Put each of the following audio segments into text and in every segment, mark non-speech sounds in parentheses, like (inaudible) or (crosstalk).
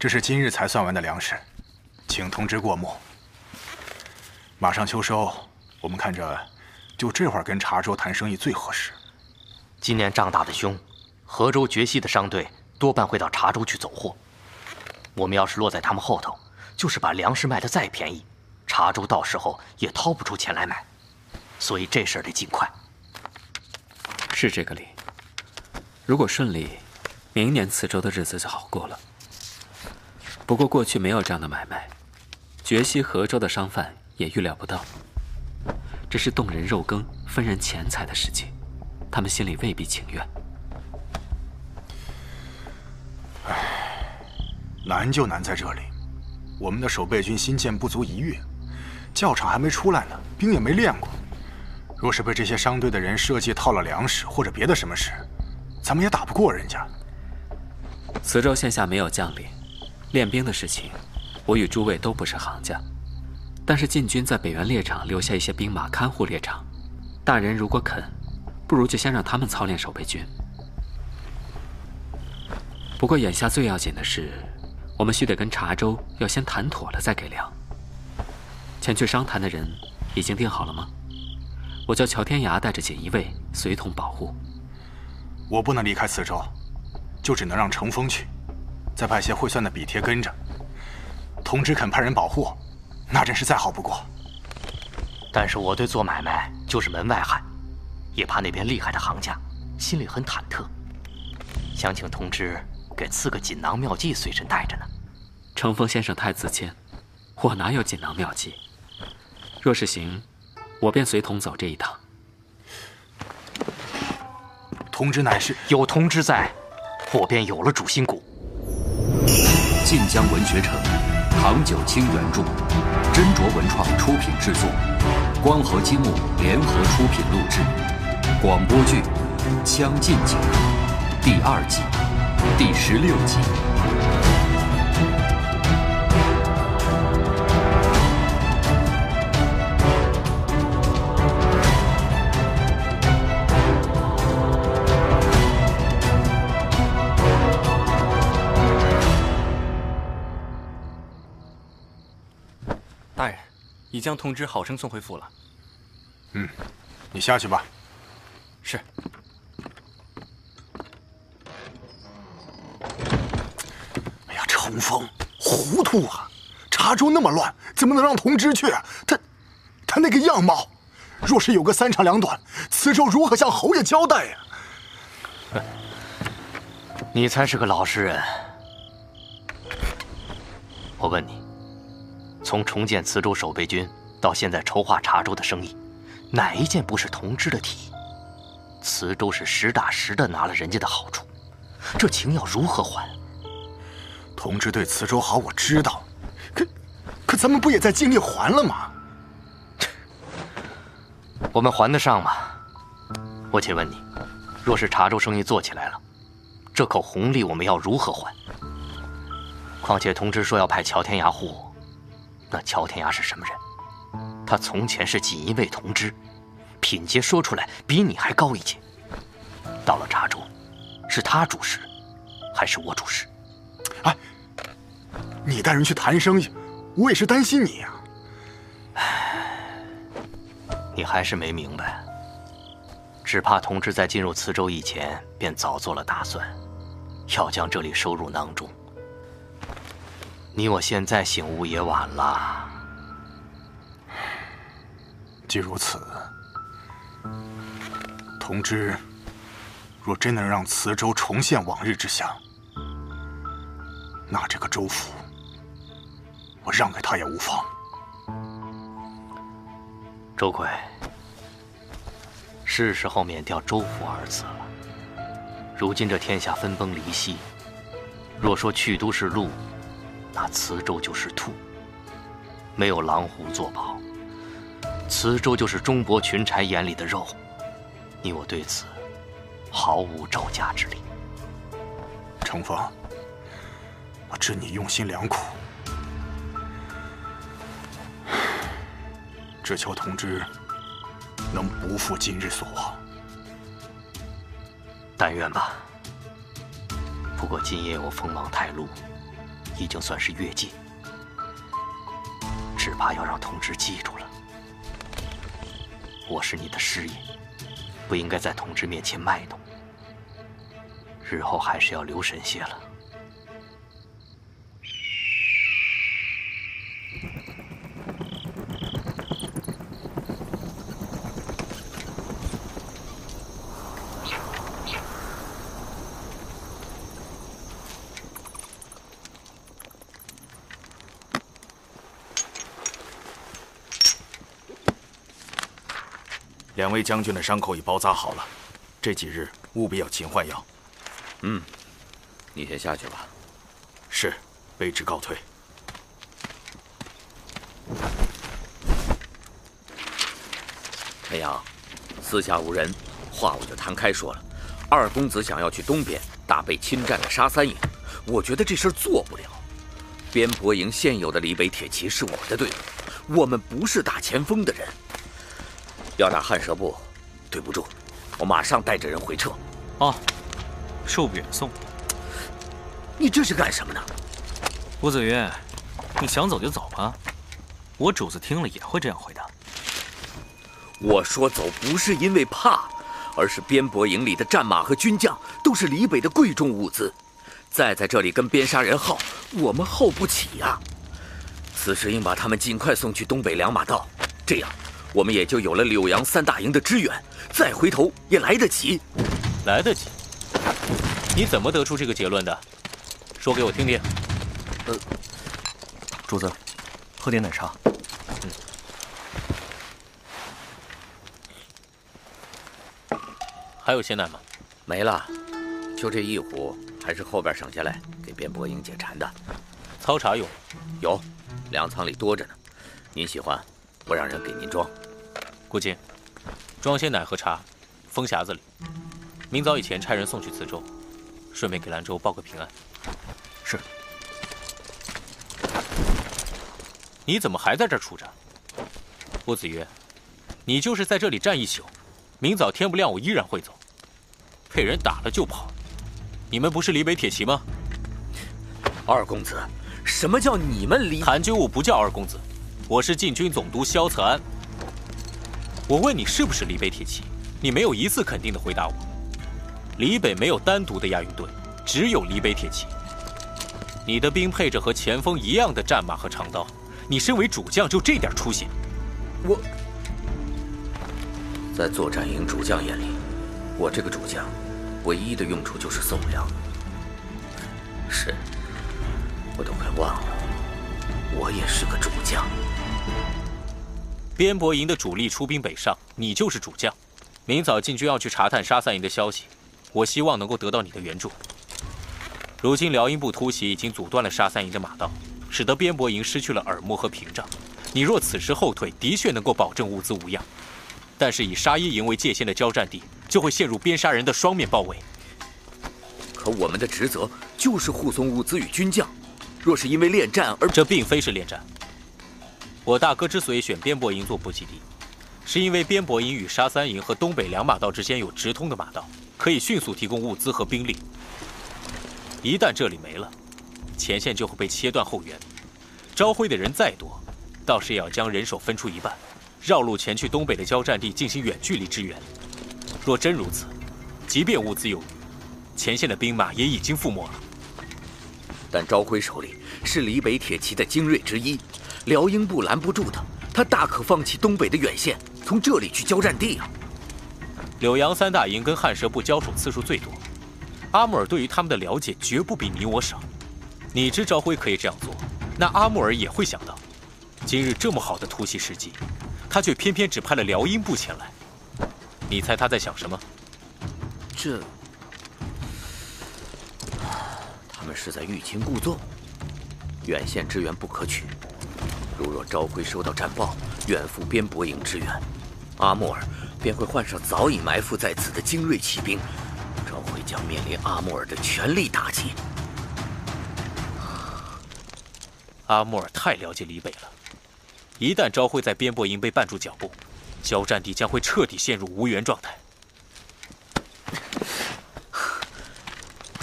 这是今日才算完的粮食，请通知过目。马上秋收，我们看着就这会儿跟茶州谈生意最合适。今年仗打得凶，河州、决西的商队多半会到茶州去走货。我们要是落在他们后头，就是把粮食卖得再便宜，茶州到时候也掏不出钱来买。所以这事儿得尽快。是这个理。如果顺利，明年磁州的日子就好过了。不过过去没有这样的买卖，决西、河州的商贩也预料不到。这是动人肉羹、分人钱财的事情，他们心里未必情愿。唉，难就难在这里，我们的守备军新建不足一月，教场还没出来呢，兵也没练过。若是被这些商队的人设计套了粮食或者别的什么事，咱们也打不过人家。磁州线下没有将领，练兵的事情，我与诸位都不是行家。但是禁军在北原猎场留下一些兵马看护猎场，大人如果肯，不如就先让他们操练守备军。不过眼下最要紧的是，我们须得跟茶州要先谈妥了再给粮。前去商谈的人已经定好了吗？我叫乔天涯带着锦衣卫随同保护。我不能离开磁州，就只能让程峰去，再派些会算的笔帖跟着。同知肯派人保护，那真是再好不过。但是我对做买卖就是门外汉，也怕那边厉害的行家，心里很忐忑。想请同知给赐个锦囊妙计随身带着呢。程峰先生太自谦，我哪有锦囊妙计？若是行。我便随同走这一趟。同知乃是有同知在，我便有了主心骨。晋江文学城，唐九卿原著，斟酌文创出品制作，光合积木联合出品录制。广播剧《将进酒》第二季第十六集。已将通知好生送回府了。嗯，你下去吧。是。哎呀，程峰，糊涂啊！茶州那么乱，怎么能让同知去？他，他那个样貌，若是有个三长两短，此州如何向侯爷交代呀？你才是个老实人。我问你。从重建磁州守备军到现在筹划茶州的生意，哪一件不是同知的提议？磁州是实打实的拿了人家的好处，这情要如何还？同知对磁州好，我知道，可可咱们不也在尽力还了吗？我们还得上吗？我且问你，若是茶州生意做起来了，这口红利我们要如何还？况且同知说要派乔天涯护我。那乔天涯是什么人？他从前是锦衣卫同知，品阶说出来比你还高一阶。到了茶州，是他主事，还是我主事？哎，你带人去谈生意，我也是担心你呀。你还是没明白，只怕同志在进入磁州以前便早做了打算，要将这里收入囊中。你我现在醒悟也晚了。既如此，同知若真能让磁州重现往日之相，那这个州府，我让给他也无妨。周奎，是时候免掉“州府”二字了。如今这天下分崩离析，若说去都是鹿。那磁州就是兔，没有狼虎作保。磁州就是中伯群臣眼里的肉，你我对此毫无招架之力。程峰，我知你用心良苦，只求同志能不负今日所望。但愿吧。不过今夜我锋芒太露。已经算是越界，只怕要让同志记住了，我是你的师爷，不应该在同志面前卖弄。日后还是要留神些了。将军的伤口已包扎好了，这几日务必要勤换药。嗯，你先下去吧。是，卑职告退。陈阳，四下无人，话我就摊开说了。二公子想要去东边大被侵占的沙三营，我觉得这事儿做不了。边伯营现有的李北铁骑是我的队伍，我们不是打前锋的人。要打汉蛇部，对不住，我马上带着人回撤。哦。寿不远送，你这是干什么呢？吴子云，你想走就走吧，我主子听了也会这样回答。我说走不是因为怕，而是边伯营里的战马和军将都是李北的贵重物资，再在这里跟边杀人耗，我们耗不起呀。此时应把他们尽快送去东北两马道，这样我们也就有了柳阳三大营的支援，再回头也来得及，来得及。你怎么得出这个结论的？说给我听听。呃，主子，喝点奶茶。嗯。还有鲜奶吗？没了，就这一壶，还是后边省下来给边伯英解馋的。操茶用？有，粮仓里多着呢。您喜欢，我让人给您装。顾静，装些奶和茶，封匣子里。明早以前差人送去磁州。顺便给兰州报个平安。是。你怎么还在这儿杵着？郭子曰，你就是在这里站一宿，明早天不亮我依然会走。被人打了就跑，你们不是离北铁骑吗？二公子，什么叫你们离？韩军务不叫二公子，我是禁军总督萧策安。我问你是不是离北铁骑，你没有一次肯定的回答我。离北没有单独的押运队，只有离北铁骑。你的兵配着和前锋一样的战马和长刀，你身为主将就这点出息？我，在作战营主将眼里，我这个主将，唯一的用处就是送粮。是，我都快忘了，我也是个主将。边伯营的主力出兵北上，你就是主将。明早进军要去查探沙三营的消息。我希望能够得到你的援助。如今辽阴部突袭已经阻断了沙三营的马道，使得边伯营失去了耳目和屏障。你若此时后退，的确能够保证物资无恙。但是以沙一营为界限的交战地，就会陷入边杀人的双面包围。可我们的职责就是护送物资与军将，若是因为恋战而……这并非是恋战。我大哥之所以选边伯营做补给地，是因为边伯营与沙三营和东北两马道之间有直通的马道。可以迅速提供物资和兵力。一旦这里没了，前线就会被切断后援。招辉的人再多，倒是也要将人手分出一半，绕路前去东北的交战地进行远距离支援。若真如此，即便物资有余，前线的兵马也已经覆没了。但招辉手里是李北铁骑的精锐之一，辽英部拦不住他，他大可放弃东北的远线，从这里去交战地啊。柳阳三大营跟汉蛇部交手次数最多，阿木尔对于他们的了解绝不比你我少。你知朝晖可以这样做，那阿木尔也会想到，今日这么好的突袭时机，他却偏偏只派了辽英部前来。你猜他在想什么？这，他们是在欲擒故纵，远线支援不可取。如若朝晖收到战报，远赴边伯营支援，阿木尔。便会换上早已埋伏在此的精锐骑兵，朝晖将面临阿穆尔的全力打击。阿穆尔太了解李北了，一旦朝晖在边伯营被绊住脚步，交战地将会彻底陷入无援状态。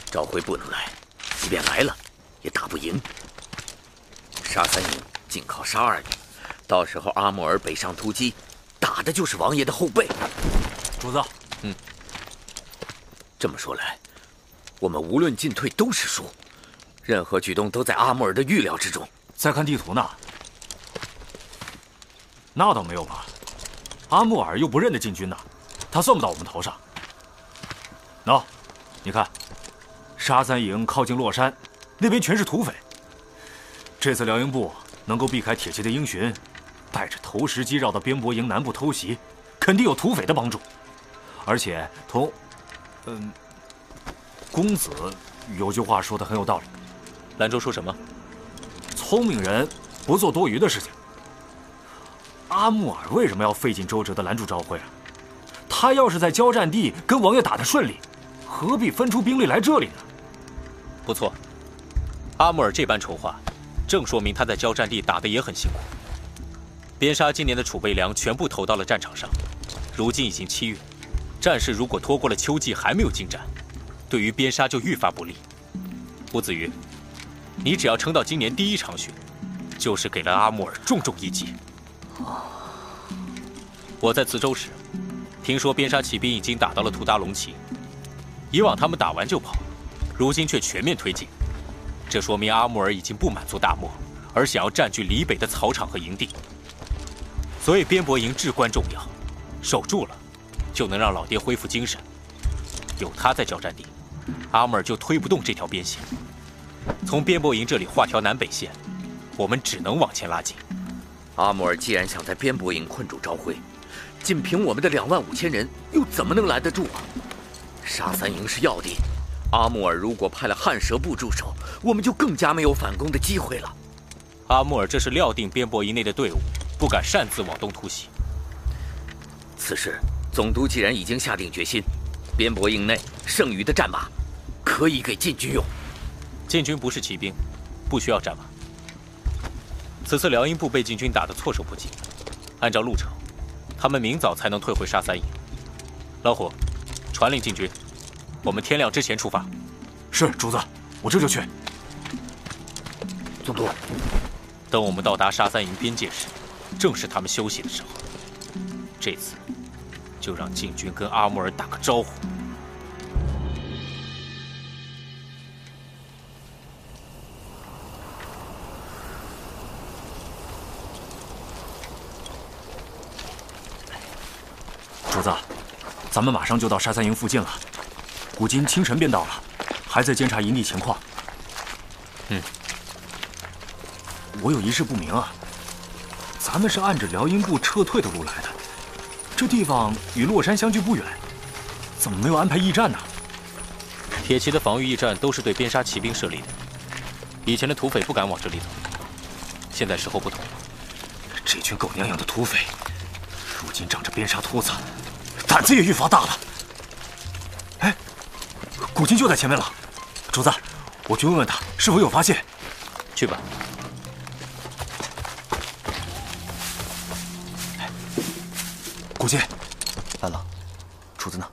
朝晖不能来，即便来了，也打不赢。杀三营，紧靠杀二营，到时候阿木尔北上突击，打的就是王爷的后背。主子，嗯，这么说来，我们无论进退都是输，任何举动都在阿木尔的预料之中。再看地图呢？那倒没有吧，阿木尔又不认得禁军呢，他算不到我们头上。喏，你看，沙三营靠近洛山，那边全是土匪。这次辽营部能够避开铁骑的鹰巡，带着投石机绕到边伯营南部偷袭，肯定有土匪的帮助。而且同，嗯，公子有句话说的很有道理。兰州说什么？聪明人不做多余的事情。阿木尔为什么要费尽周折的拦住赵辉啊？他要是在交战地跟王爷打得顺利，何必分出兵力来这里呢？不错，阿木尔这般筹划，正说明他在交战地打得也很辛苦。边沙今年的储备粮全部投到了战场上，如今已经七月，战事如果拖过了秋季还没有进展，对于边沙就愈发不利。吴子瑜，你只要撑到今年第一场雪，就是给了阿木尔重重一击。我在磁州时，听说边沙骑兵已经打到了图达龙旗。以往他们打完就跑，如今却全面推进，这说明阿木尔已经不满足大漠，而想要占据离北的草场和营地。所以边伯营至关重要，守住了，就能让老爹恢复精神。有他在交战地，阿木尔就推不动这条边线。从边伯营这里画条南北线，我们只能往前拉近。阿木尔既然想在边伯营困住朝晖，仅凭我们的两万五千人，又怎么能拦得住啊？沙三营是要地，阿木尔如果派了汉蛇部驻守，我们就更加没有反攻的机会了。阿木尔这是料定边伯营内的队伍不敢擅自往东突袭。此时总督既然已经下定决心，边伯营内剩余的战马可以给禁军用。禁军不是骑兵，不需要战马。此次辽阴部被禁军打得措手不及，按照路程，他们明早才能退回沙三营。老虎，传令禁军，我们天亮之前出发。是主子，我这就去。总督，等我们到达沙三营边界时，正是他们休息的时候。这次，就让禁军跟阿木尔打个招呼。主子，咱们马上就到沙三营附近了。古今清晨便到了，还在监察营地情况。嗯，我有一事不明啊。咱们是按着辽阴部撤退的路来的，这地方与洛山相距不远，怎么没有安排驿站呢？铁骑的防御驿站都是对边沙骑兵设立的，以前的土匪不敢往这里走。现在时候不同了，这群狗娘养的土匪，如今仗着边沙秃子。胆子也愈发大了。哎，古今就在前面了，主子，我去问问他是否有发现。去吧。古今，来了，主子呢？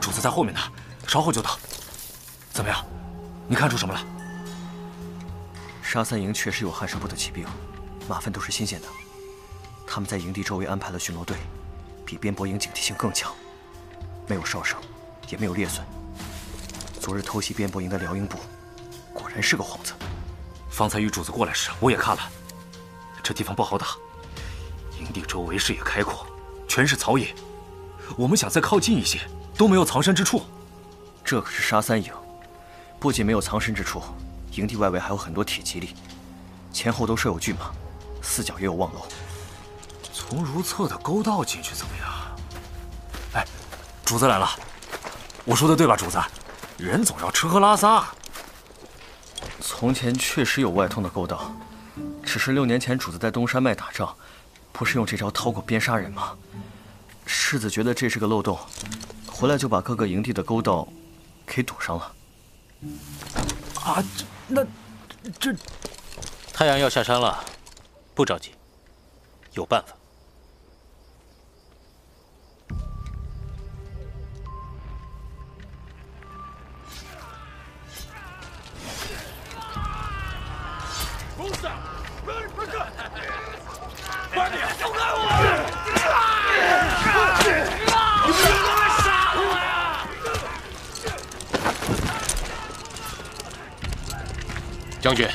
主子在后面呢，稍后就到。怎么样？你看出什么了？沙三营确实有汉蛇部的骑兵，马粪都是新鲜的。他们在营地周围安排了巡逻队。比边伯营警惕性更强，没有哨声，也没有裂损。昨日偷袭边伯营的辽营部，果然是个幌子。方才与主子过来时，我也看了，这地方不好打。营地周围视野开阔，全是草野，我们想再靠近一些，都没有藏身之处。这可是沙三营，不仅没有藏身之处，营地外围还有很多铁骑力，前后都设有巨马，四角也有望楼。从如厕的沟道进去怎么样？哎，主子来了，我说的对吧？主子，人总要吃喝拉撒。从前确实有外通的勾当，只是六年前主子在东山脉打仗，不是用这招掏过边杀人吗？世子觉得这是个漏洞，回来就把各个营地的勾当给堵上了。啊，这那这……太阳要下山了，不着急，有办法。将军，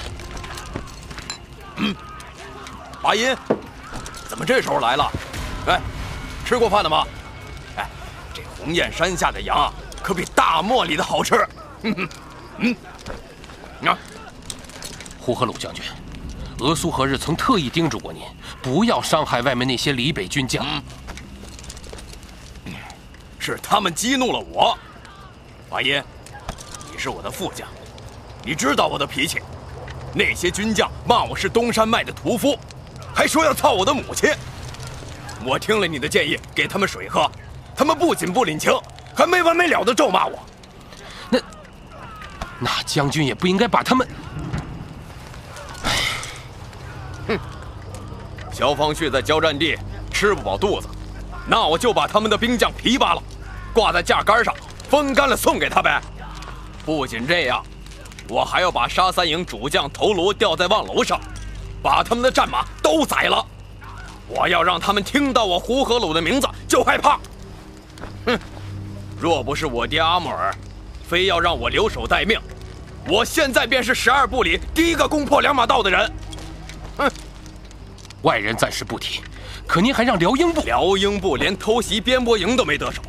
嗯华银，怎么这时候来了？哎，吃过饭了吗？哎，这鸿雁山下的羊可比大漠里的好吃。嗯嗯，啊，呼和鲁将军，俄苏何日曾特意叮嘱过您，不要伤害外面那些李北军将。是他们激怒了我。华银，你是我的副将，你知道我的脾气。那些军将骂我是东山脉的屠夫，还说要操我的母亲。我听了你的建议，给他们水喝，他们不仅不领情，还没完没了的咒骂我。那那将军也不应该把他们……哼！萧方旭在交战地吃不饱肚子，那我就把他们的兵将皮扒了，挂在架杆上，风干了送给他呗。不仅这样。我还要把沙三营主将头颅吊在望楼上，把他们的战马都宰了。我要让他们听到我胡和鲁的名字就害怕。哼！若不是我爹阿木尔，非要让我留守待命，我现在便是十二部里第一个攻破两马道的人。哼！外人暂时不提，可您还让辽英部？辽英部连偷袭边伯营都没得手，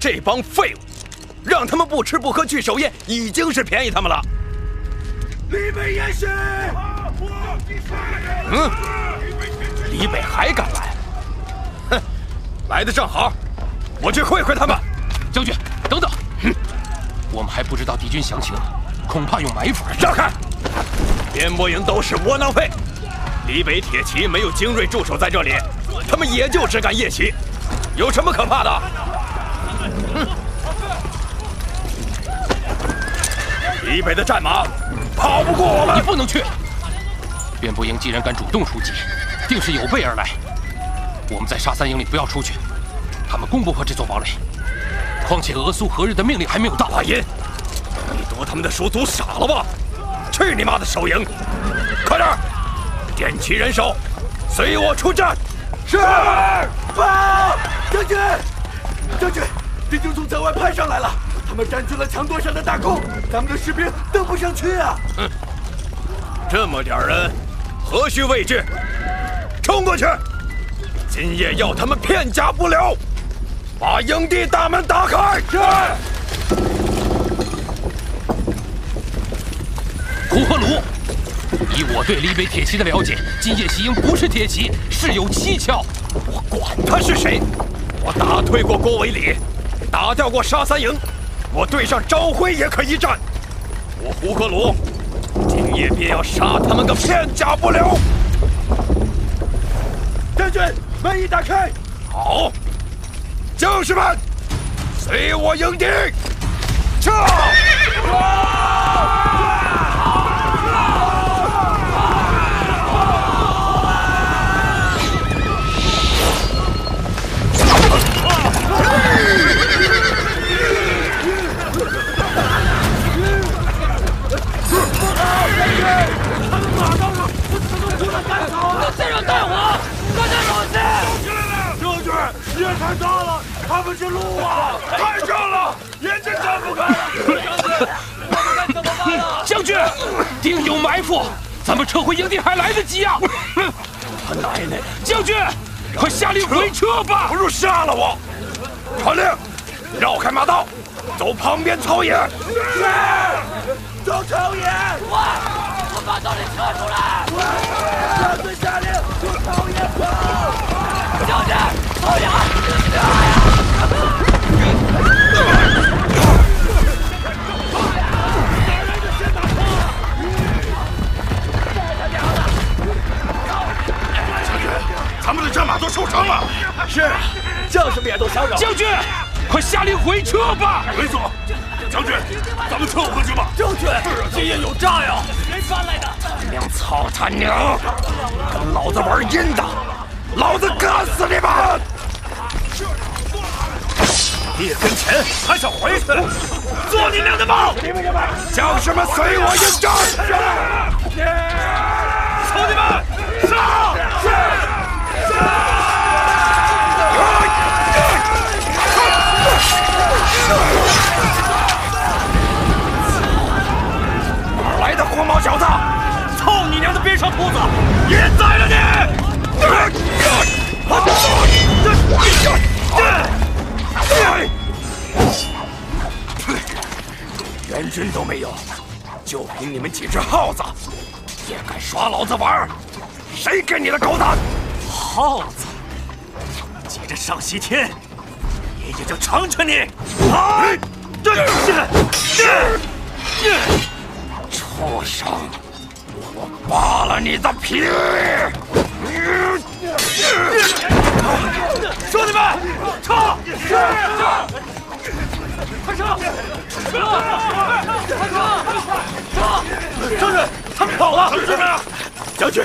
这帮废物，让他们不吃不喝去守夜，已经是便宜他们了。李北也是。嗯，李北还敢来？哼，来的正好，我去会会他们。将军，等等。哼，我们还不知道敌军详情，恐怕有埋伏。让开！边伯营都是窝囊废，李北铁骑没有精锐驻守在这里，他们也就只敢夜袭，有什么可怕的？哼！李北的战马。跑不过我们，你不能去。边不营既然敢主动出击，定是有备而来。我们在沙三营里不要出去，他们攻不破这座堡垒。况且俄苏何日的命令还没有到。阿银，你夺他们的书读傻了吧？去你妈的守营！快点，点齐人手，随我出战。是。报，将军，将军，敌军从郊外派上来了。他们占据了墙垛上的大空，咱们的士兵登不上去啊！哼，这么点人，何须畏惧？冲过去！今夜要他们片甲不留，把营地大门打开！是。胡和鲁，以我对离北铁骑的了解，今夜袭营不是铁骑，是有蹊跷。我管他是谁，我打退过郭维礼，打掉过沙三营。我对上朝晖也可一战，我胡克鲁今夜便要杀他们个片甲不留。将军，门已打开。好，将士们，随我迎敌，撤！(laughs) 带上带火，大家小心！将军，夜太大了，看不清路啊！太热了，眼睛睁不开。将军，我们该怎么办啊？将军，定有埋伏，咱们撤回营地还来得及啊！他奶奶！将军，快下令回撤吧！不如杀了我！传令，绕开马道，走旁边草野。是。走草野。快！把刀里撤出来！将军下令，就朝野跑！将军，朝野！将军，咱们的战马都受伤了。是，将士们也都伤了。将军，快下令回撤吧！回总，将军，咱们撤回去吧。将军，是啊今夜有诈呀！你娘操他娘跟老子玩阴的老子干死你们列阵钱还想回去？做你娘的梦将士们随我应战？兄弟们杀！杀！杀！的黄毛小子，操你娘的边上兔子，也宰了你！援军都没有，就凭你们几只耗子，也敢耍老子玩？谁给你的狗胆？耗子，急着上西天，爷爷就成全你！畜生！我扒了你的皮！兄弟们，撤！快撤！撤快撤！将军，他们跑了！将军，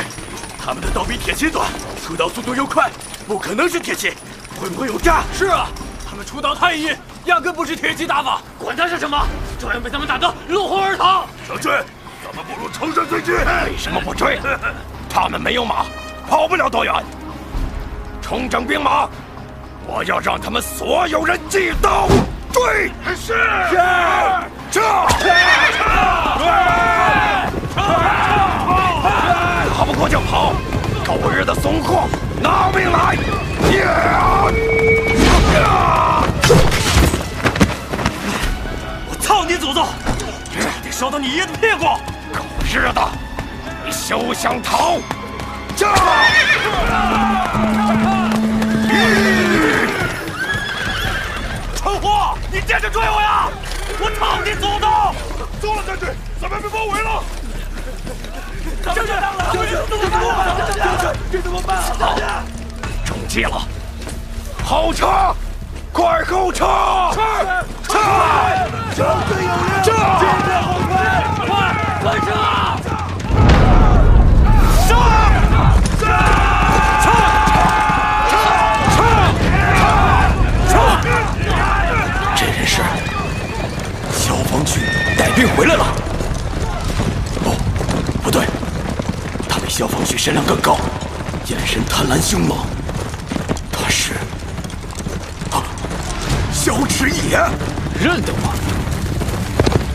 他们的刀比铁骑短，出刀速度又快，不可能是铁骑，会不会有诈？是啊，他们出刀太硬，压根不是铁骑打法。管他是什么，照样被他们打得落荒而逃。将军，咱们不如乘胜追击。为什么不追？他们没有马，跑不了多远。重整兵马，我要让他们所有人记刀追。是。是，撤！打不过就跑，狗日的怂货，拿命来！我操你祖宗！得烧到你爷的屁股！狗日的，你休想逃！驾！蠢货，你接着追我呀！我操你祖宗！糟了，将军，咱们被包围了！将军，将军，怎么办？将军，这怎么办？将军，中计了！后撤，快后撤！撤！撤将军有令，撤！今天后退，快快撤！这人是消防局带兵回来了。不，不对，他比消防局身量更高，眼神贪婪凶猛。他是啊，萧迟野，认得我。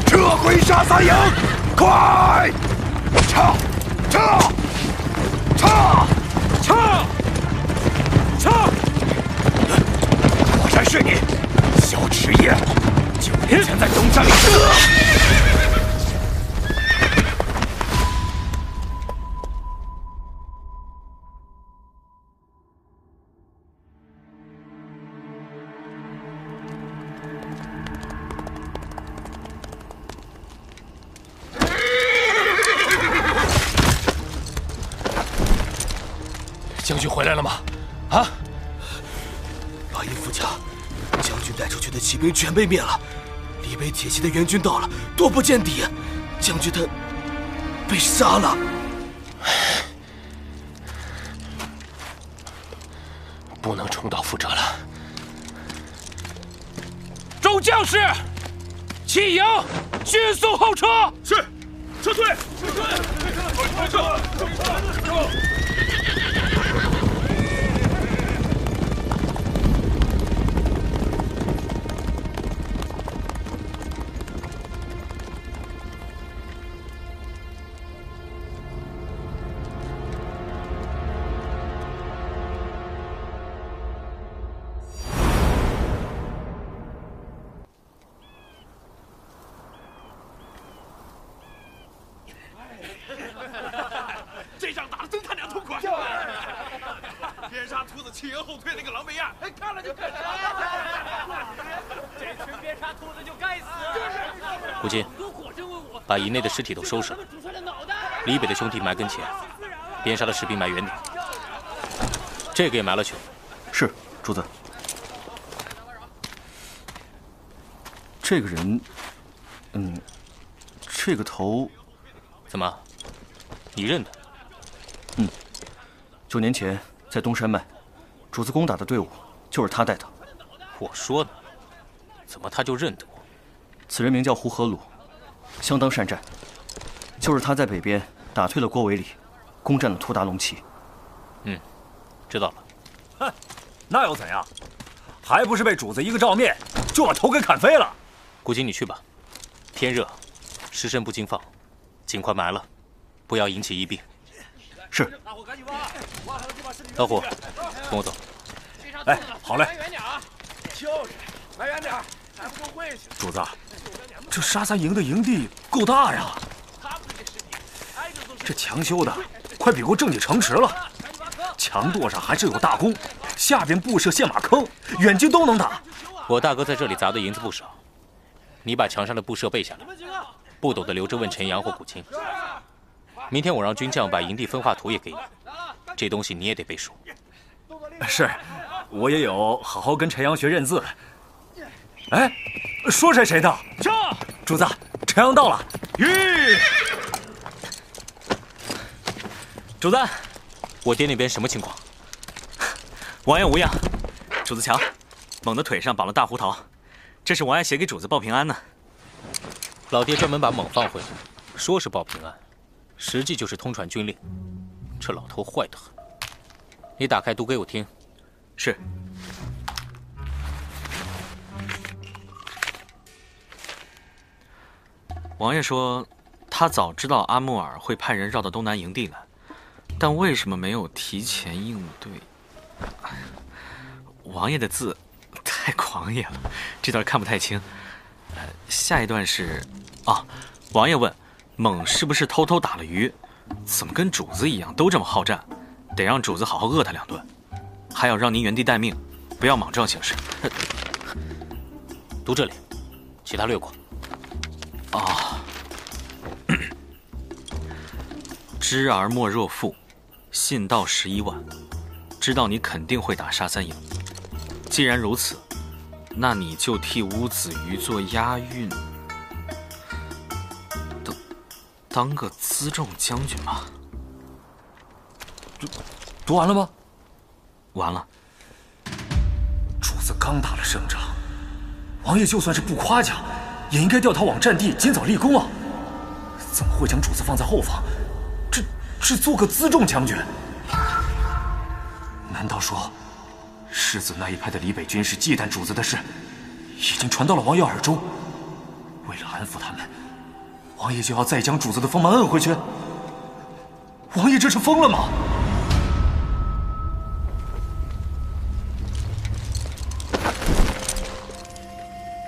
撤回沙三营，快！撤！撤！撤！撤！撤！果然是你，小池野，九年前在东山里。将军回来了吗？啊！八音副将，将军带出去的骑兵全被灭了，离北铁骑的援军到了，多不见底。将军他被杀了。不能重蹈覆辙了。众将士，弃营，迅速后撤。是，撤退，撤退，撤退撤，撤撤。内的尸体都收拾了。李北的兄弟埋跟前，边杀的士兵埋远点。这个也埋了去。是，主子。这个人，嗯，这个头，怎么？你认得？嗯，九年前在东山脉，主子攻打的队伍就是他带的。我说呢，怎么他就认得我？此人名叫胡和鲁，相当善战，就是他在北边打退了郭维礼，攻占了突达龙旗。嗯，知道了。哼，那又怎样？还不是被主子一个照面就把头给砍飞了？古今，你去吧，天热，尸身不禁放，尽快埋了，不要引起疫病。是。老虎，跟我走。哎，好嘞。埋远点啊！就是，埋远点，还不够晦气。主子，这沙三营的营地够大呀，这墙修的快比过正经城池了。墙垛上还是有大弓，下边布设陷马坑，远近都能打。我大哥在这里砸的银子不少，你把墙上的布设背下来，不懂的留着问陈阳或古青。明天我让军将把营地分化图也给你，这东西你也得背熟。是，我也有好好跟陈阳学认字。哎，说谁谁的？这主子，陈阳到了。吁！主子，我爹那边什么情况？王爷无恙。主子强，猛的腿上绑了大胡桃，这是王爷写给主子报平安呢。老爹专门把猛放回来，说是报平安，实际就是通传军令。这老头坏得很。你打开读给我听。是。王爷说，他早知道阿木尔会派人绕到东南营地来，但为什么没有提前应对？王爷的字 (laughs) 太狂野了，这段看不太清。下一段是，啊，王爷问，猛是不是偷偷打了鱼？怎么跟主子一样都这么好战？得让主子好好饿他两顿，还要让您原地待命，不要莽撞行事。(laughs) 读这里，其他略过。啊，(coughs) 知而莫若父，信道十一万。知道你肯定会打沙三营，既然如此，那你就替乌子瑜做押运，当当个辎重将军吧。读读完了吗？完了。主子刚打了胜仗，王爷就算是不夸奖，也应该调他往战地尽早立功啊！怎么会将主子放在后方，这，这做个辎重将军？难道说，世子那一派的李北军是忌惮主子的事，已经传到了王爷耳中？为了安抚他们，王爷就要再将主子的锋芒摁回去？王爷这是疯了吗？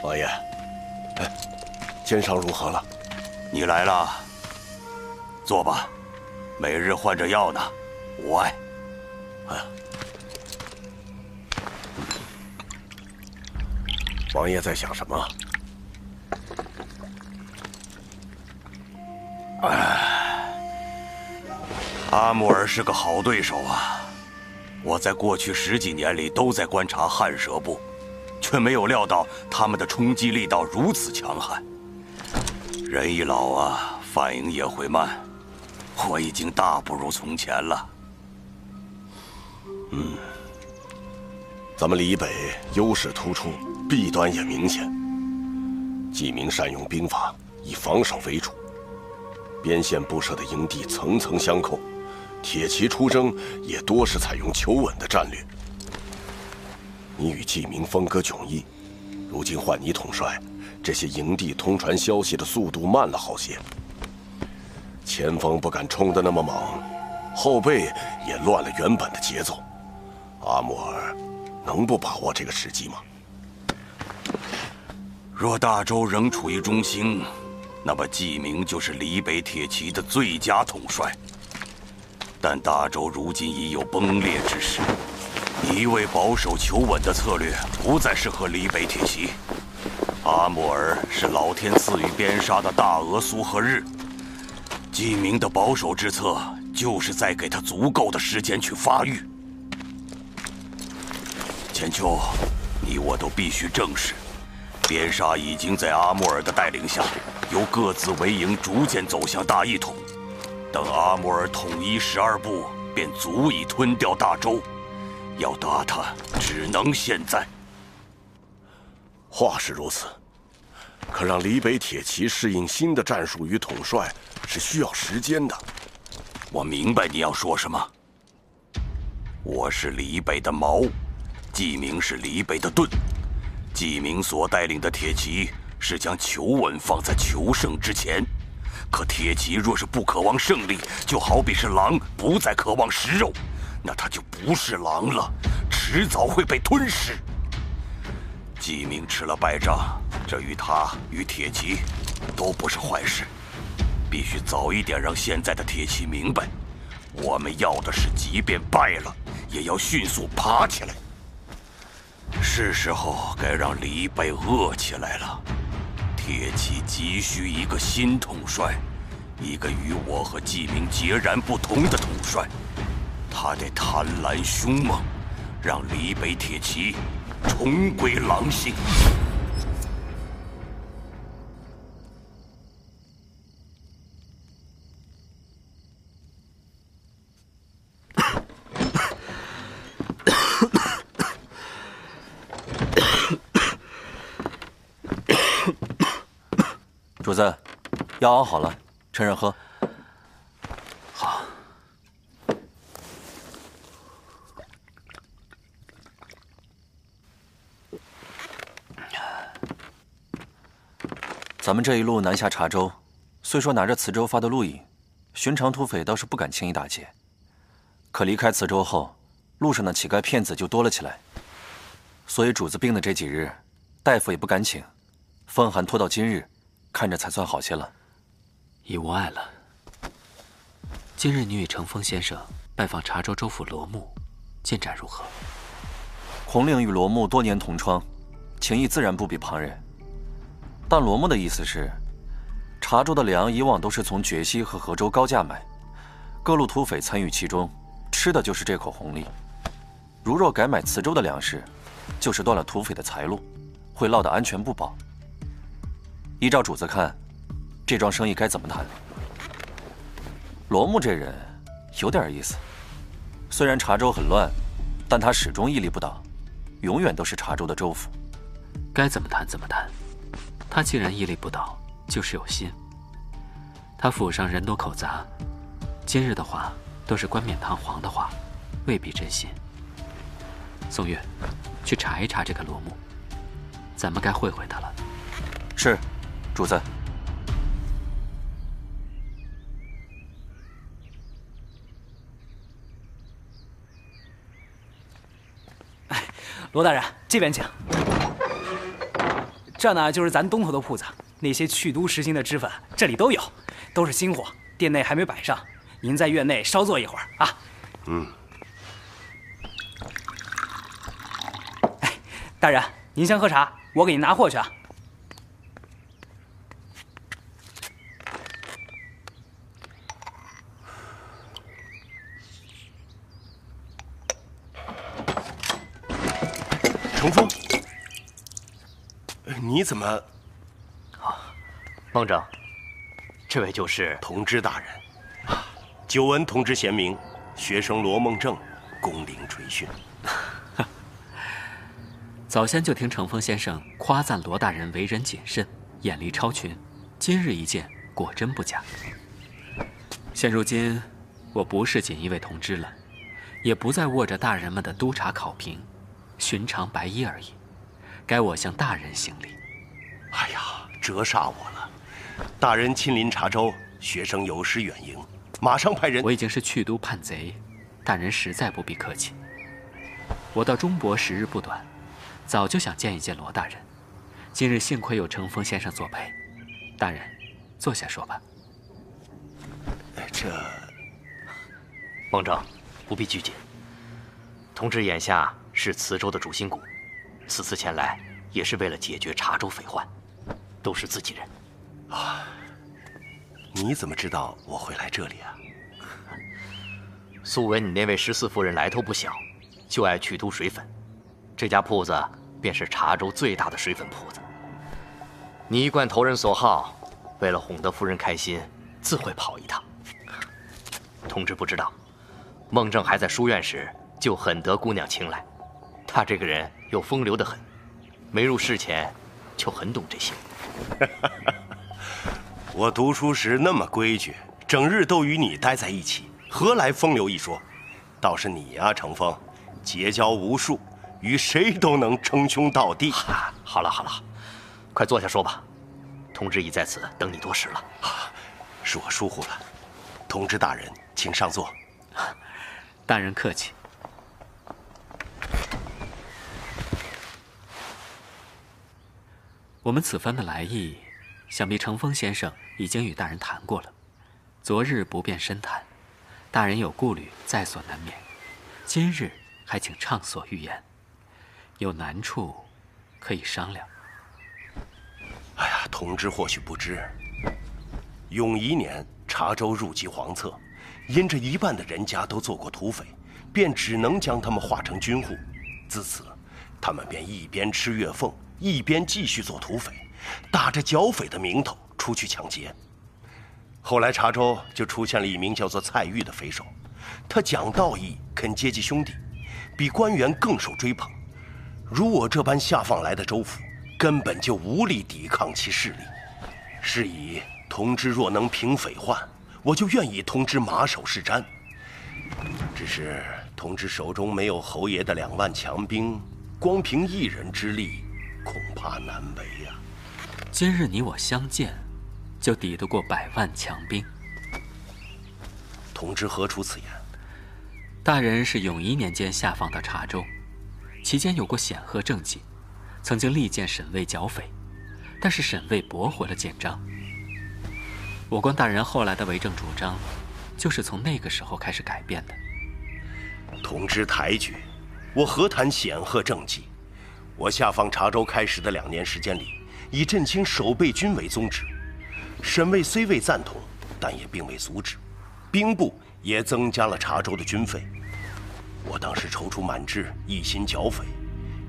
王爷，肩伤如何了？你来了，坐吧，每日换着药呢，无碍。哎。王爷在想什么？哎，阿木尔是个好对手啊！我在过去十几年里都在观察汉蛇部，却没有料到他们的冲击力道如此强悍。人一老啊，反应也会慢，我已经大不如从前了。嗯，咱们李北优势突出。弊端也明显。纪明善用兵法，以防守为主，边线布设的营地层层相扣，铁骑出征也多是采用求稳的战略。你与纪明风格迥异，如今换你统帅，这些营地通传消息的速度慢了好些。前锋不敢冲得那么猛，后背也乱了原本的节奏。阿木尔能不把握这个时机吗？若大周仍处于中兴，那么纪明就是李北铁骑的最佳统帅。但大周如今已有崩裂之势，一味保守求稳的策略不再适合李北铁骑。阿木尔是老天赐予边沙的大俄苏和日，纪明的保守之策就是在给他足够的时间去发育。千秋，你我都必须正视。边沙已经在阿穆尔的带领下，由各自为营逐渐走向大一统。等阿穆尔统一十二部，便足以吞掉大周。要打他，只能现在。话是如此，可让李北铁骑适应新的战术与统帅，是需要时间的。我明白你要说什么。我是李北的矛，纪明是李北的盾。纪明所带领的铁骑是将求稳放在求胜之前，可铁骑若是不渴望胜利，就好比是狼不再渴望食肉，那它就不是狼了，迟早会被吞噬。纪明吃了败仗，这与他与铁骑都不是坏事。必须早一点让现在的铁骑明白，我们要的是，即便败了，也要迅速爬起来。是时候该让李北饿起来了。铁骑急需一个新统帅，一个与我和纪明截然不同的统帅。他得贪婪凶猛，让李北铁骑重归狼性。主子，药熬好了，趁热喝。咱们这一路南下茶州，虽说拿着磁州发的路引，寻常土匪倒是不敢轻易打劫。可离开磁州后，路上的乞丐骗子就多了起来。所以主子病的这几日，大夫也不敢请，风寒拖到今日。看着才算好些了，已无碍了。今日你与程峰先生拜访茶州州府罗木，进展如何？红岭与罗木多年同窗，情谊自然不比旁人。但罗木的意思是，茶州的粮以往都是从觉西和河州高价买，各路土匪参与其中，吃的就是这口红利。如若改买磁州的粮食，就是断了土匪的财路，会落得安全不保。依照主子看，这桩生意该怎么谈？罗木这人有点意思，虽然茶州很乱，但他始终屹立不倒，永远都是茶州的州府。该怎么谈怎么谈。他既然屹立不倒，就是有心。他府上人多口杂，今日的话都是冠冕堂皇的话，未必真心。宋月，去查一查这个罗木，咱们该会会他了。是。主子，哎，罗大人，这边请。这呢，就是咱东头的铺子，那些去都实行的脂粉，这里都有，都是新货，店内还没摆上，您在院内稍坐一会儿啊。嗯。哎，大人，您先喝茶，我给您拿货去啊。程峰，你怎么？啊，孟正，这位就是同知大人。久闻同知贤名，学生罗孟正，恭临垂训。(laughs) 早先就听程峰先生夸赞罗大人为人谨慎，眼力超群，今日一见，果真不假。现如今，我不是锦衣卫同知了，也不再握着大人们的督察考评。寻常白衣而已，该我向大人行礼。哎呀，折煞我了！大人亲临茶州，学生有失远迎，马上派人。我已经是去都叛贼，大人实在不必客气。我到中博时日不短，早就想见一见罗大人，今日幸亏有程峰先生作陪。大人，坐下说吧。这，孟正，不必拘谨。同志眼下。是磁州的主心骨，此次前来也是为了解决茶州匪患，都是自己人。啊，你怎么知道我会来这里啊？(laughs) 素闻你那位十四夫人来头不小，就爱去都水粉，这家铺子便是茶州最大的水粉铺子。你一贯投人所好，为了哄得夫人开心，自会跑一趟。同志不知道，孟正还在书院时就很得姑娘青睐。他这个人又风流的很，没入世前就很懂这些。(laughs) 我读书时那么规矩，整日都与你待在一起，何来风流一说？倒是你呀，程峰，结交无数，与谁都能称兄道弟。(laughs) 好了好了，快坐下说吧。同志已在此等你多时了。是我疏忽了，同知大人，请上座。(laughs) 大人客气。我们此番的来意，想必程峰先生已经与大人谈过了。昨日不便深谈，大人有顾虑在所难免。今日还请畅所欲言，有难处可以商量。哎呀，同志或许不知，永仪年查州入籍黄册，因这一半的人家都做过土匪，便只能将他们划成军户。自此，他们便一边吃月俸，一边继续做土匪，打着剿匪的名头出去抢劫。后来查州就出现了一名叫做蔡玉的匪首，他讲道义，肯接济兄弟，比官员更受追捧。如我这般下放来的州府，根本就无力抵抗其势力。是以同知若能平匪患，我就愿意同知马首是瞻。只是同知手中没有侯爷的两万强兵，光凭一人之力，恐怕难为呀。今日你我相见。就抵得过百万强兵。同知何出此言？大人是永仪年间下放到茶州，期间有过显赫政绩，曾经力荐沈卫剿匪，但是沈卫驳回了建章。我观大人后来的为政主张，就是从那个时候开始改变的。同知抬举，我何谈显赫政绩？我下放茶州开始的两年时间里，以振兴守备军为宗旨。沈卫虽未赞同，但也并未阻止，兵部也增加了查州的军费。我当时踌躇满志，一心剿匪，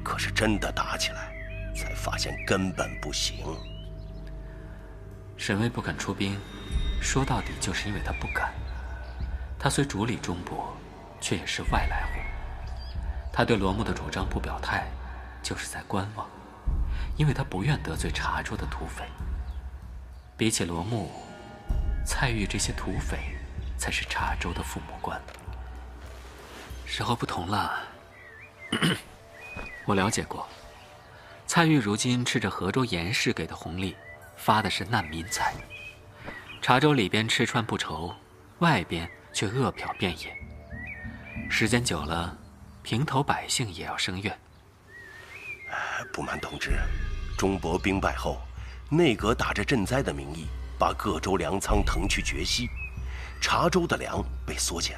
可是真的打起来，才发现根本不行。沈卫不肯出兵，说到底就是因为他不敢。他虽主理中部，却也是外来户。他对罗木的主张不表态，就是在观望，因为他不愿得罪查州的土匪。比起罗木、蔡玉这些土匪，才是茶州的父母官。时候不同了，(clears throat) 我了解过，蔡玉如今吃着河州严氏给的红利，发的是难民财。茶州里边吃穿不愁，外边却饿殍遍野。时间久了，平头百姓也要生怨。不瞒同志，中博兵败后。内阁打着赈灾的名义，把各州粮仓腾去绝息，茶州的粮被缩减，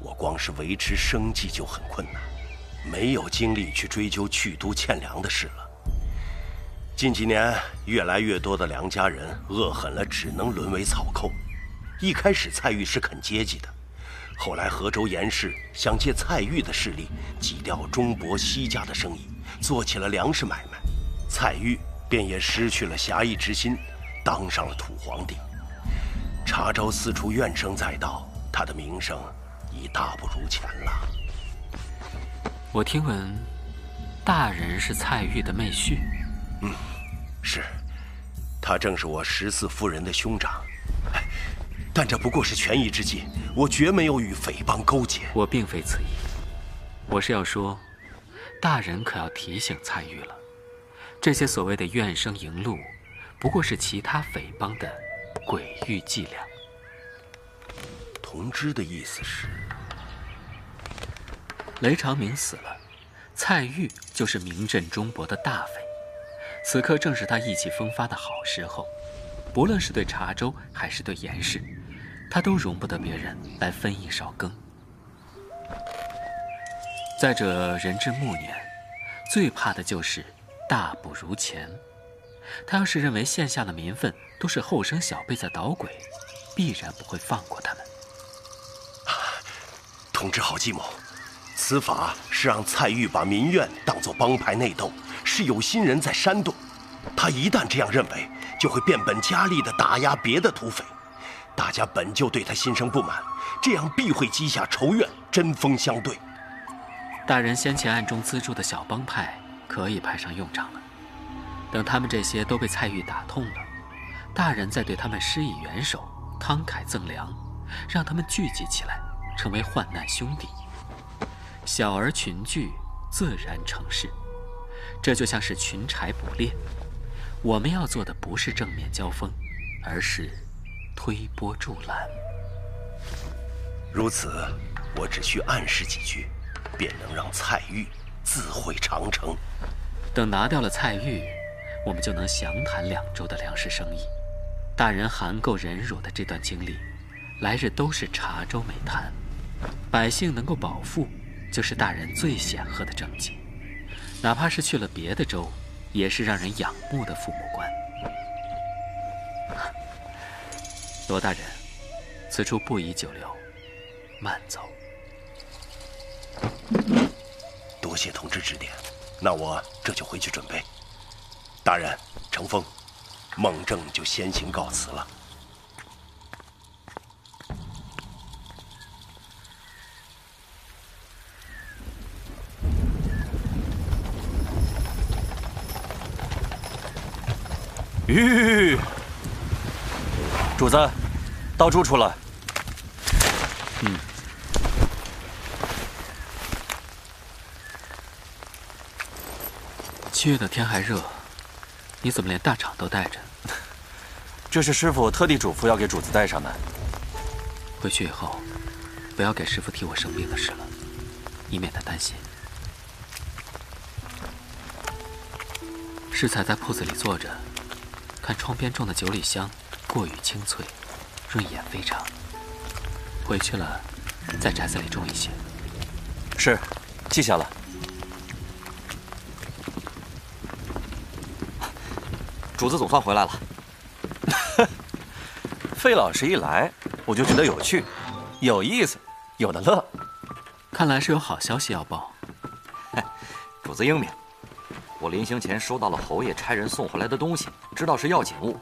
我光是维持生计就很困难，没有精力去追究去都欠粮的事了。近几年，越来越多的梁家人饿狠了，只能沦为草寇。一开始，蔡玉是肯接济的，后来河州严氏想借蔡玉的势力挤掉中博西家的生意，做起了粮食买卖，蔡玉。便也失去了侠义之心，当上了土皇帝。查州四处怨声载道，他的名声已大不如前了。我听闻，大人是蔡玉的妹婿。嗯，是，他正是我十四夫人的兄长。但这不过是权宜之计，我绝没有与匪帮勾结。我并非此意，我是要说，大人可要提醒蔡玉了。这些所谓的怨声迎路，不过是其他匪帮的诡域伎俩。同知的意思是，雷长明死了，蔡玉就是名震中国的大匪，此刻正是他意气风发的好时候。不论是对茶州还是对严氏，他都容不得别人来分一勺羹。再者，人至暮年，最怕的就是。大不如前，他要是认为县下的民愤都是后生小辈在捣鬼，必然不会放过他们。同志好计谋，此法是让蔡玉把民怨当作帮派内斗，是有心人在煽动。他一旦这样认为，就会变本加厉地打压别的土匪。大家本就对他心生不满，这样必会积下仇怨，针锋相对。大人先前暗中资助的小帮派。可以派上用场了。等他们这些都被蔡玉打痛了，大人再对他们施以援手，慷慨赠粮，让他们聚集起来，成为患难兄弟。小儿群聚，自然成事。这就像是群柴捕猎，我们要做的不是正面交锋，而是推波助澜。如此，我只需暗示几句，便能让蔡玉。自毁长城。等拿掉了蔡玉，我们就能详谈两州的粮食生意。大人含垢忍辱的这段经历，来日都是茶州美谈。百姓能够饱腹，就是大人最显赫的政绩。哪怕是去了别的州，也是让人仰慕的父母官。(laughs) 罗大人，此处不宜久留，慢走。多谢同志指点，那我这就回去准备。大人，成风，孟正就先行告辞了。吁，主子，到住处了。七月的天还热，你怎么连大氅都带着？(laughs) 这是师傅特地嘱咐要给主子带上的。回去以后，不要给师傅提我生病的事了，以免他担心。适才在铺子里坐着。看窗边种的九里香，过于清脆，润眼非常。回去了，在宅子里种一些。是，记下了。主子总算回来了。(laughs) 费老师一来，我就觉得有趣、有意思、有的乐。看来是有好消息要报。(laughs) 主子英明。我临行前收到了侯爷差人送回来的东西，知道是要紧物，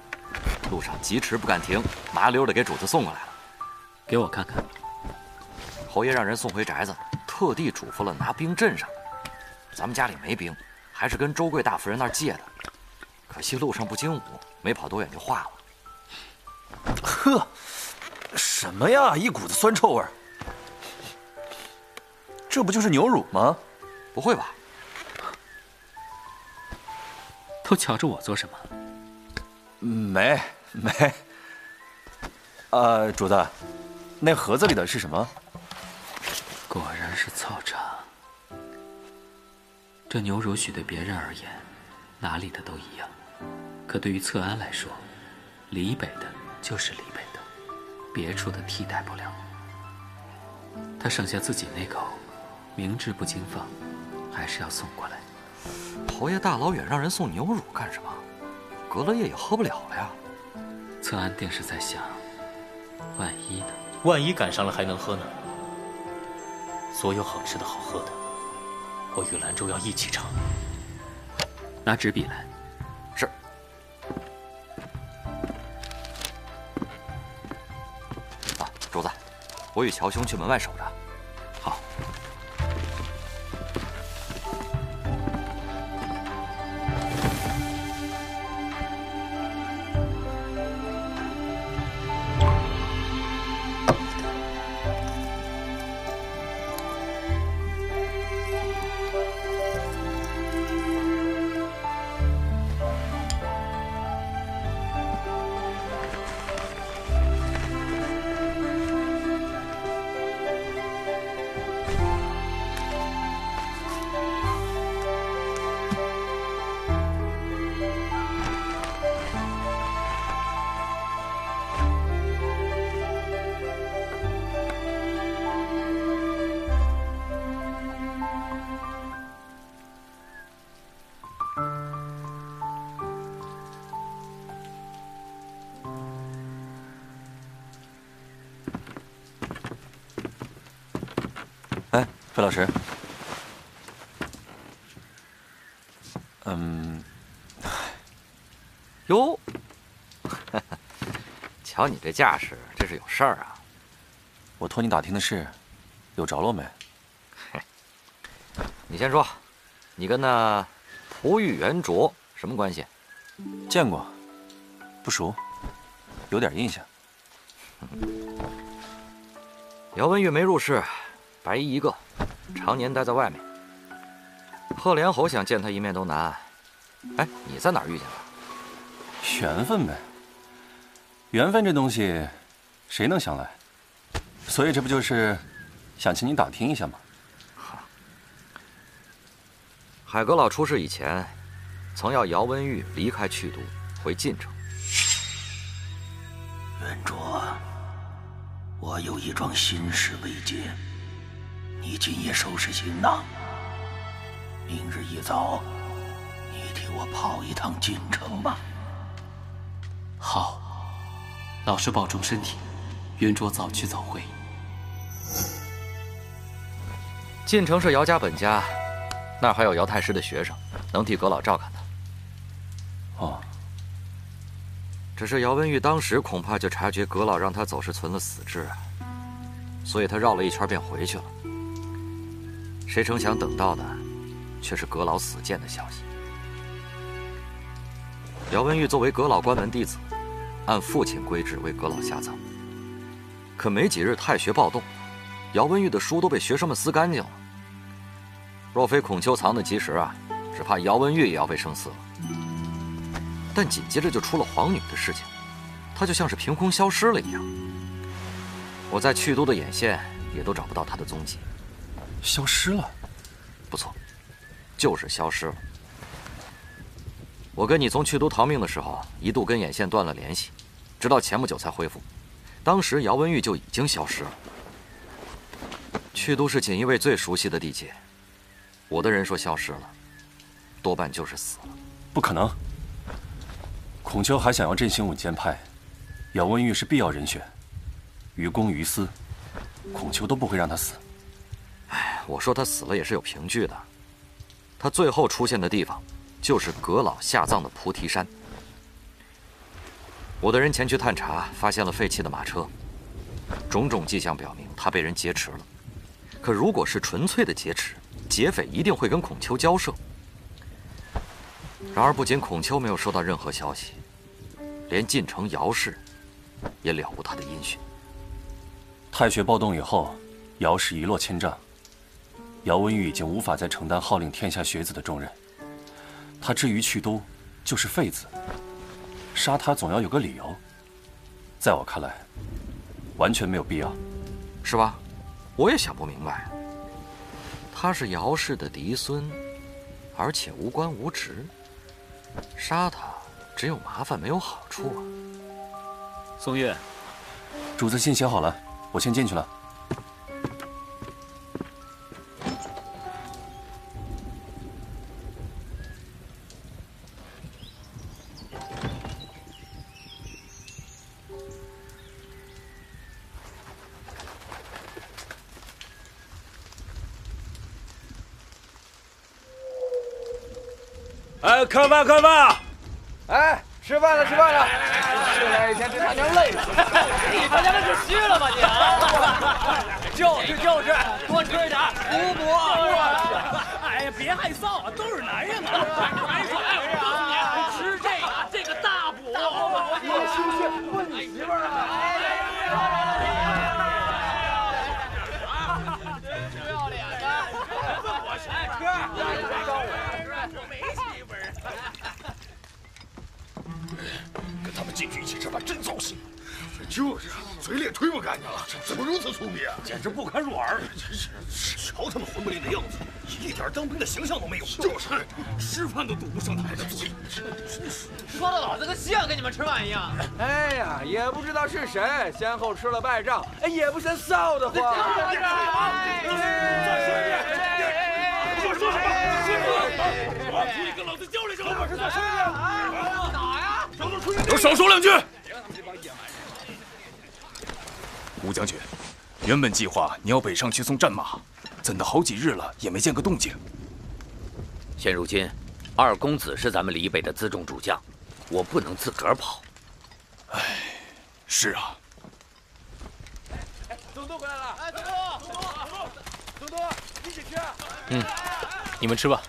路上疾驰不敢停，麻溜的给主子送过来了。给我看看。侯爷让人送回宅子，特地嘱咐了拿兵镇上。咱们家里没兵，还是跟周贵大夫人那儿借的。可惜路上不经武，没跑多远就化了。呵，什么呀？一股子酸臭味儿。这不就是牛乳吗？不会吧？都瞧着我做什么？没没。呃，主子，那盒子里的是什么？果然是草茶。这牛乳许对别人而言，哪里的都一样，可对于策安来说，李北的就是李北的，别处的替代不了。他省下自己那口，明知不经放，还是要送过来。侯爷大老远让人送牛乳干什么？隔了夜也喝不了了呀。策安定是在想，万一呢？万一赶上了还能喝呢？所有好吃的好喝的，我与兰州要一起尝。拿纸笔来。我与乔兄去门外守着。嗯，哟，(laughs) 瞧你这架势，这是有事儿啊？我托你打听的事，有着落没？(laughs) 你先说，你跟那璞玉圆卓什么关系？见过，不熟，有点印象。(laughs) 姚文玉没入世，白衣一个。常年待在外面，贺连侯想见他一面都难。哎，你在哪儿遇见的？缘分呗。缘分这东西，谁能想来？所以这不就是想请你打听一下吗？海阁老出事以前，曾要姚文玉离开去都，回晋城。元卓，我有一桩心事未解，你今夜收拾行囊，明日一早，你替我跑一趟晋城吧。好，老师保重身体，云卓早去早回。晋城是姚家本家，那儿还有姚太师的学生，能替阁老照看他。哦。只是姚文玉当时恐怕就察觉阁老让他走是存了死志，所以他绕了一圈便回去了。谁成想等到的，却是阁老死谏的消息。姚文玉作为阁老关门弟子，按父亲规制为阁老下葬。可没几日，太学暴动。姚文玉的书都被学生们撕干净了。若非孔丘藏得及时啊，只怕姚文玉也要被生撕了。但紧接着就出了皇女的事情，她就像是凭空消失了一样。我在去都的眼线也都找不到她的踪迹。消失了？不错，就是消失了。我跟你从去都逃命的时候，一度跟眼线断了联系，直到前不久才恢复。当时姚文玉就已经消失了。去都是锦衣卫最熟悉的地界，我的人说消失了，多半就是死了。不可能！孔丘还想要振兴稳健派，姚文玉是必要人选。于公于私，孔丘都不会让他死。哎，我说他死了也是有凭据的。他最后出现的地方，就是阁老下葬的菩提山。我的人前去探查，发现了废弃的马车，种种迹象表明他被人劫持了。可如果是纯粹的劫持，劫匪一定会跟孔丘交涉。然而，不仅孔丘没有收到任何消息，连晋城姚氏也了无他的音讯。太学暴动以后，姚氏一落千丈，姚文玉已经无法再承担号令天下学子的重任。他至于去都，就是废子。杀他总要有个理由。在我看来，完全没有必要，是吧？我也想不明白，他是姚氏的嫡孙，而且无官无职，杀他只有麻烦没有好处啊。宋月，主子信写好了，我先进去了。哎，客饭客饭！哎，吃饭了吃饭了！训练一天，这他娘累死了！你他娘的是虚了吧你？就是就是，多吃一点，补补。哎呀，别害臊啊，都是男人嘛。没错，我告诉你，吃这个，这个大补。我兴许问你媳妇儿啊。不要脸的！问我媳妇儿。我没媳妇儿。跟他们进去一起吃饭真糟心。就是啊，嘴脸忒不干净了，怎么如此粗鄙啊？简直不堪入耳！真是，瞧他们混不吝的样子，一点当兵的形象都没有。就是，吃饭都堵不上台的嘴。真是，说的老子跟像跟你们吃饭一样。哎呀，也不知道是谁先后吃了败仗，哎，也不嫌臊得慌。再说一遍，说说什么？出去跟老子交流交流。是做生意啊？打呀！都少说两句。吴将军，原本计划你要北上去送战马，怎的好几日了也没见个动静？现如今，二公子是咱们李北的辎重主将，我不能自个儿跑。唉，是啊。总督回来了！哎，总督，总督，总督，一起吃。嗯，你们吃吧。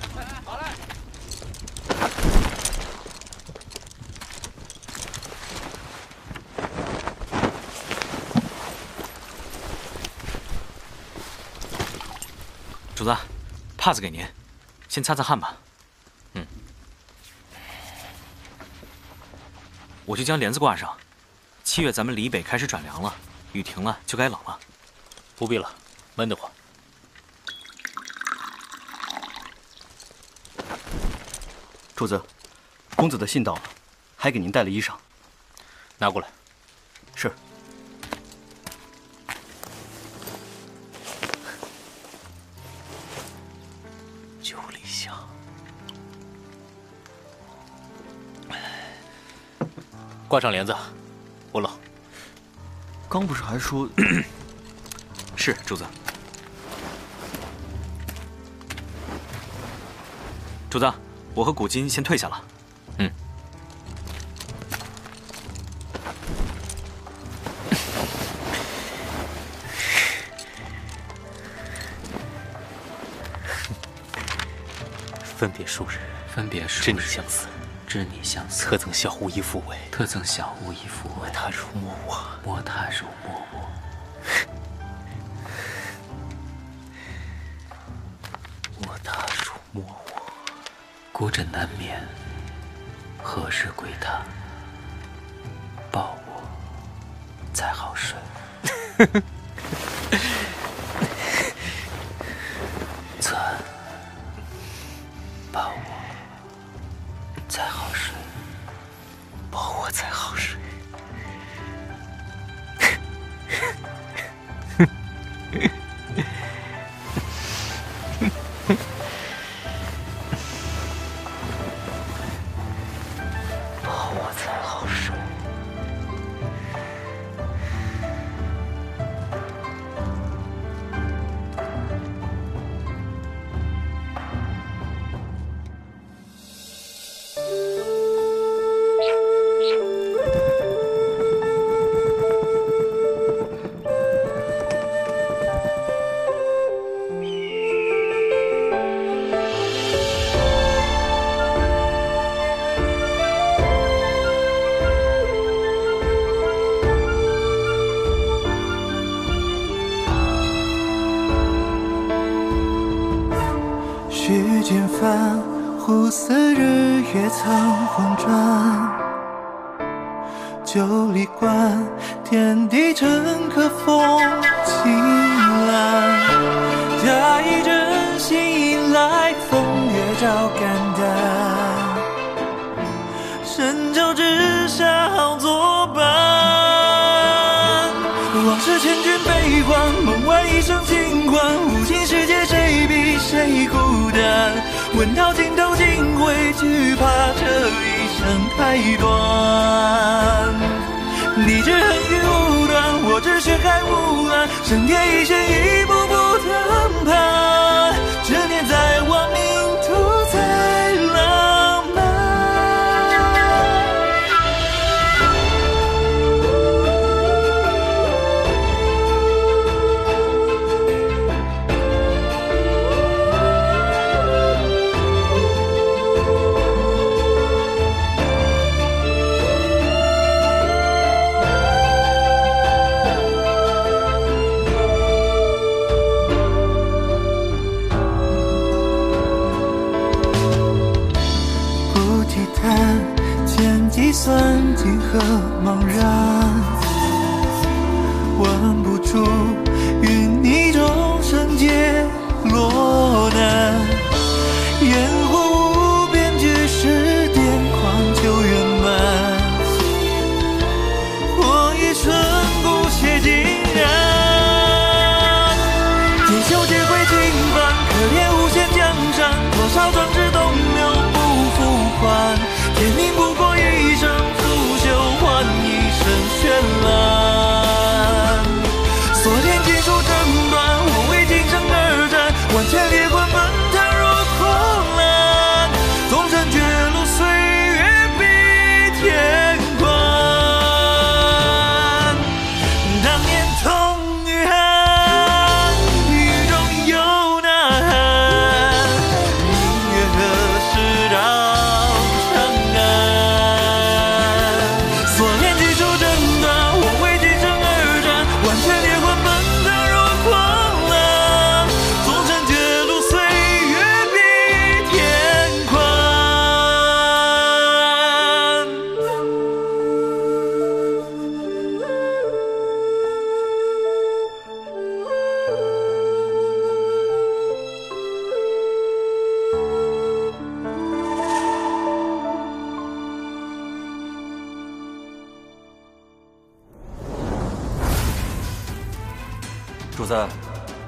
主子帕子给您先擦擦汗吧。嗯。我去将帘子挂上七月咱们离北开始转凉了雨停了就该冷了。不必了闷得慌。主子公子的信到了还给您带了衣裳。拿过来。挂上帘子，我冷。刚不是还说？(coughs) 是主子。主子，我和古今先退下了。嗯。分别数日，分别数日，真相思。知你相思。特曾小巫一复位，特赠小巫一复位。摸他如摸我，摸他如摸我。摸他如摸我，孤枕难眠，何时归他？抱我，才好睡。(laughs)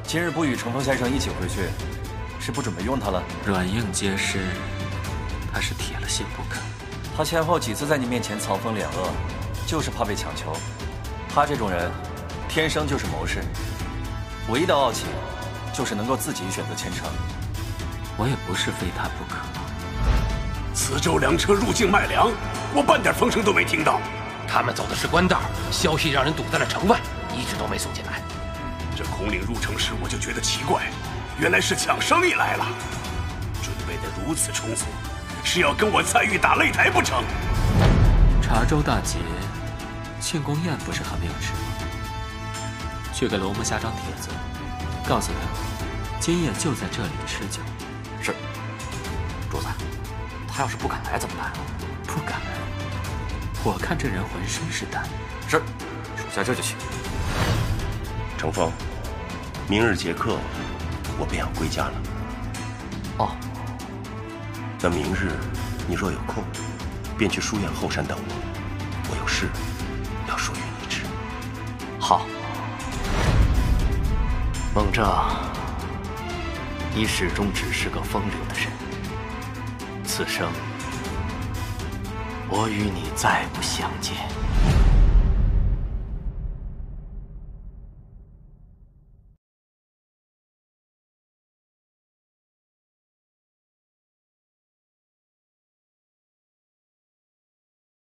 今日不与程峰先生一起回去，是不准备用他了？软硬皆施，他是铁了心不肯。他前后几次在你面前藏锋敛恶，就是怕被强求。他这种人，天生就是谋士，唯一的傲气，就是能够自己选择前程。我也不是非他不可。磁州粮车入境卖粮，我半点风声都没听到。他们走的是官道，消息让人堵在了城外，一直都没送进来。这孔领入城时，我就觉得奇怪，原来是抢生意来了，准备的如此充足，是要跟我参与打擂台不成？茶州大捷，庆功宴不是还没有吃吗？去给罗木下张帖子，告诉他，今夜就在这里吃酒。是，主子，他要是不敢来怎么办？不敢。我看这人浑身是胆。是，属下这就去。程峰，明日节课，我便要归家了。哦，那明日你若有空，便去书院后山等我。我有事要说与你知。好，孟正，你始终只是个风流的人。此生。我与你再不相见。